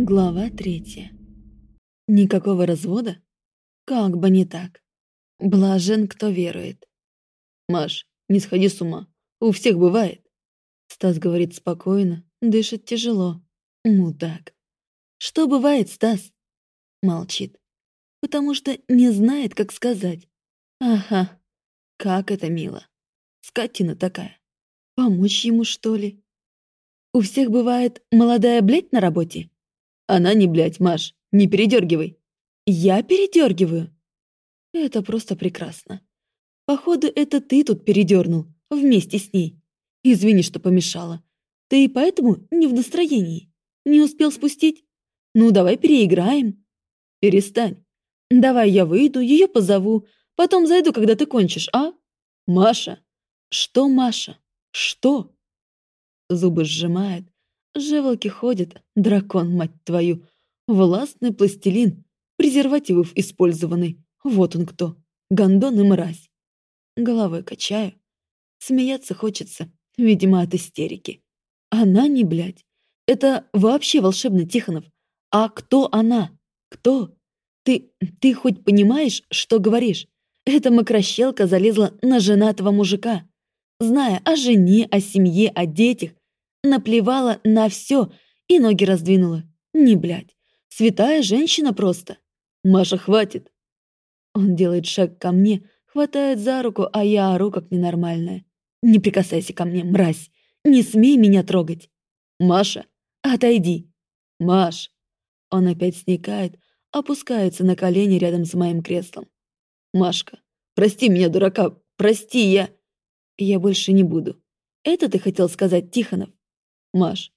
Глава третья. Никакого развода? Как бы не так. Блажен, кто верует. «Маш, не сходи с ума. У всех бывает». Стас говорит спокойно, дышит тяжело. Мудак. «Что бывает, Стас?» Молчит. Потому что не знает, как сказать. Ага, как это мило. Скотина такая. Помочь ему, что ли? У всех бывает молодая блядь на работе? Она не блядь, Маш, не передергивай. Я передергиваю. Это просто прекрасно. Походу, это ты тут передернул вместе с ней. Извини, что помешала. Ты и поэтому не в настроении. Не успел спустить? Ну, давай переиграем. Перестань. Давай я выйду, ее позову, потом зайду, когда ты кончишь, а? Маша. Что, Маша? Что? Зубы сжимает, Жевалки ходят, дракон, мать твою. Властный пластилин, презервативов использованный. Вот он кто. Гондон и мразь. Головой качаю. Смеяться хочется, видимо, от истерики. Она не блядь. Это вообще волшебно, Тихонов. А кто она? Кто? Ты, ты хоть понимаешь, что говоришь? Эта мокрощелка залезла на женатого мужика. Зная о жене, о семье, о детях, наплевала на все и ноги раздвинула. Не блядь. Святая женщина просто. Маша, хватит. Он делает шаг ко мне, хватает за руку, а я ору как ненормальная. Не прикасайся ко мне, мразь. Не смей меня трогать. Маша, отойди. Маш. Он опять сникает, опускается на колени рядом с моим креслом. Машка, прости меня, дурака, прости, я... Я больше не буду. Это ты хотел сказать, Тихонов? Маш,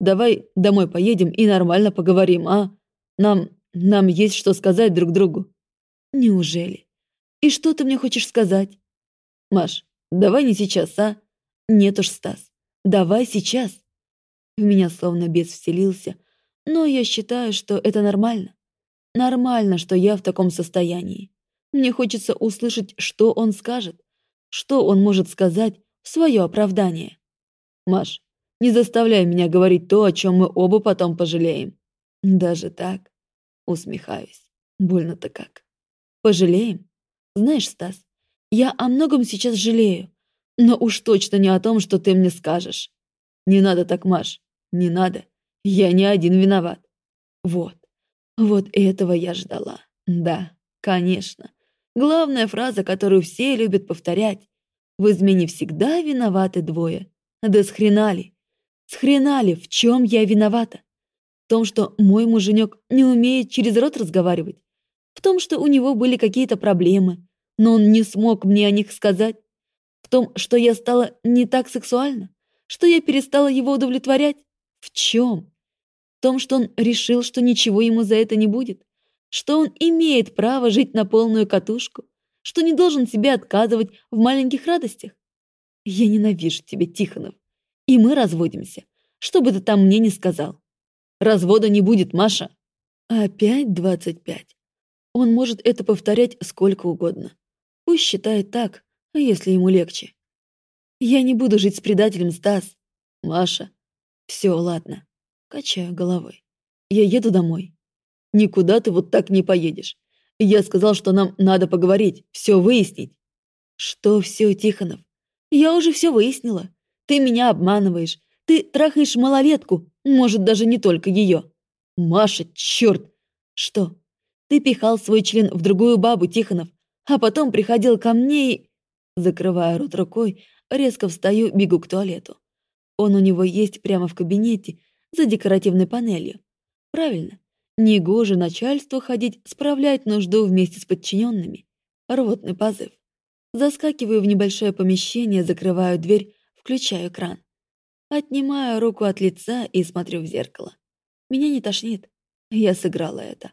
давай домой поедем и нормально поговорим, а? Нам, нам есть что сказать друг другу. Неужели? И что ты мне хочешь сказать? Маш, давай не сейчас, а? Нет уж, Стас, давай сейчас. В меня словно бес вселился, но я считаю, что это нормально. Нормально, что я в таком состоянии. Мне хочется услышать, что он скажет, что он может сказать в свое оправдание. Маш, не заставляй меня говорить то, о чем мы оба потом пожалеем. Даже так? Усмехаюсь. Больно-то как. Пожалеем? Знаешь, Стас, я о многом сейчас жалею, но уж точно не о том, что ты мне скажешь. Не надо так, Маш, не надо. Я не один виноват. Вот, вот этого я ждала. Да, конечно. Главная фраза, которую все любят повторять. В измене всегда виноваты двое. Да с хрена ли? С хрена ли, в чем я виновата? В том, что мой муженек не умеет через рот разговаривать? В том, что у него были какие-то проблемы, но он не смог мне о них сказать? В том, что я стала не так сексуальна? Что я перестала его удовлетворять? В чем? В том, что он решил, что ничего ему за это не будет? Что он имеет право жить на полную катушку? Что не должен себе отказывать в маленьких радостях? Я ненавижу тебя, Тихонов. И мы разводимся. Что бы ты там мне не сказал. Развода не будет, Маша. Опять двадцать пять. Он может это повторять сколько угодно. Пусть считает так, а если ему легче. Я не буду жить с предателем, Стас. Маша. Все, ладно. Качаю головой. Я еду домой. Никуда ты вот так не поедешь. Я сказал, что нам надо поговорить, все выяснить. Что все, Тихонов? Я уже все выяснила. Ты меня обманываешь. Ты трахаешь малолетку, может, даже не только ее. Маша, черт! Что? Ты пихал свой член в другую бабу, Тихонов, а потом приходил ко мне и... Закрывая рот рукой, резко встаю, бегу к туалету. Он у него есть прямо в кабинете, за декоративной панелью. Правильно. Негоже начальству ходить справлять нужду вместе с подчиненными. Рвотный позыв. Заскакиваю в небольшое помещение, закрываю дверь, Включаю экран. Отнимаю руку от лица и смотрю в зеркало. Меня не тошнит. Я сыграла это.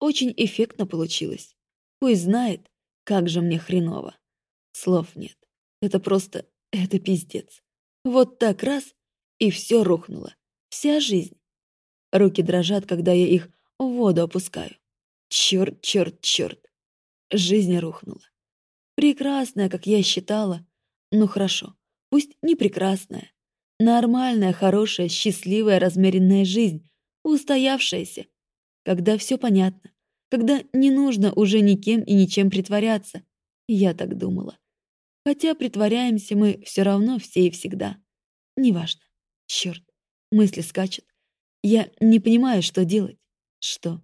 Очень эффектно получилось. Пусть знает, как же мне хреново. Слов нет. Это просто... это пиздец. Вот так раз, и все рухнуло. Вся жизнь. Руки дрожат, когда я их в воду опускаю. Черт, черт, черт. Жизнь рухнула. Прекрасная, как я считала. Ну хорошо. Пусть не прекрасная. Нормальная, хорошая, счастливая, размеренная жизнь. устоявшаяся, когда все понятно, когда не нужно уже никем и ничем притворяться. Я так думала. Хотя притворяемся мы все равно все и всегда. Неважно. Черт, мысли скачут. Я не понимаю, что делать. Что?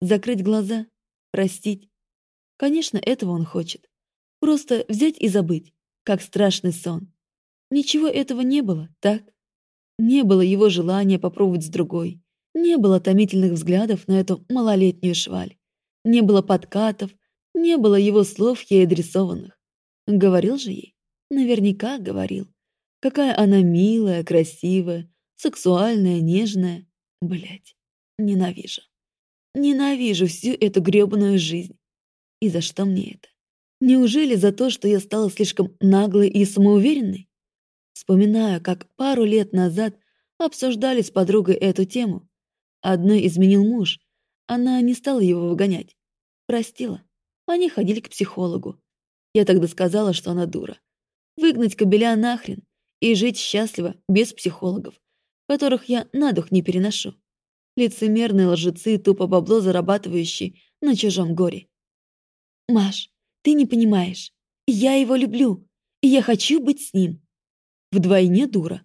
Закрыть глаза? Простить? Конечно, этого он хочет. Просто взять и забыть, как страшный сон. Ничего этого не было, так? Не было его желания попробовать с другой. Не было томительных взглядов на эту малолетнюю шваль. Не было подкатов, не было его слов ей адресованных. Говорил же ей? Наверняка говорил. Какая она милая, красивая, сексуальная, нежная. Блять, ненавижу. Ненавижу всю эту грёбаную жизнь. И за что мне это? Неужели за то, что я стала слишком наглой и самоуверенной? Вспоминаю, как пару лет назад обсуждали с подругой эту тему. Одной изменил муж. Она не стала его выгонять. Простила. Они ходили к психологу. Я тогда сказала, что она дура. Выгнать кобеля нахрен и жить счастливо, без психологов, которых я на дух не переношу. Лицемерные лжецы, тупо бабло зарабатывающие на чужом горе. Маш, ты не понимаешь. Я его люблю, я хочу быть с ним. Вдвойне дура.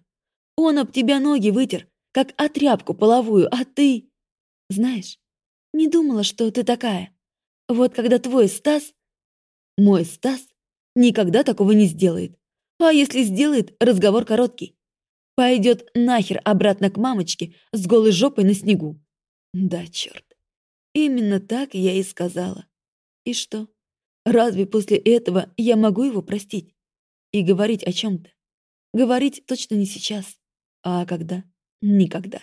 Он об тебя ноги вытер, как о тряпку половую, а ты... Знаешь, не думала, что ты такая. Вот когда твой Стас... Мой Стас никогда такого не сделает. А если сделает, разговор короткий. Пойдет нахер обратно к мамочке с голой жопой на снегу. Да, черт. Именно так я и сказала. И что? Разве после этого я могу его простить? И говорить о чем-то? Говорить точно не сейчас. А когда? Никогда.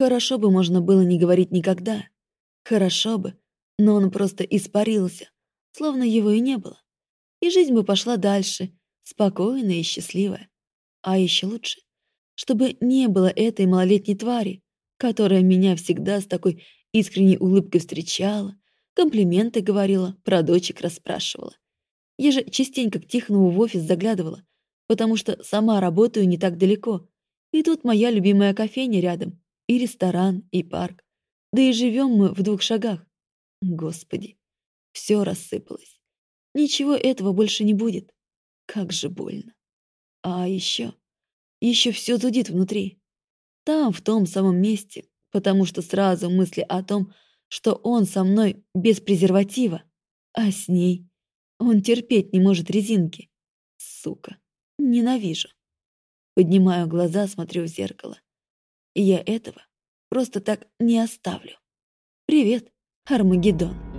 Хорошо бы можно было не говорить никогда. Хорошо бы, но он просто испарился, словно его и не было. И жизнь бы пошла дальше, спокойная и счастливая. А еще лучше, чтобы не было этой малолетней твари, которая меня всегда с такой искренней улыбкой встречала, комплименты говорила, про дочек расспрашивала. Я же частенько к Тихонову в офис заглядывала, потому что сама работаю не так далеко. И тут моя любимая кофейня рядом, и ресторан, и парк. Да и живем мы в двух шагах. Господи, все рассыпалось. Ничего этого больше не будет. Как же больно. А еще, еще все зудит внутри. Там, в том самом месте, потому что сразу мысли о том, что он со мной без презерватива, а с ней он терпеть не может резинки. Сука, ненавижу. Поднимаю глаза, смотрю в зеркало. И я этого просто так не оставлю. Привет, Армагеддон.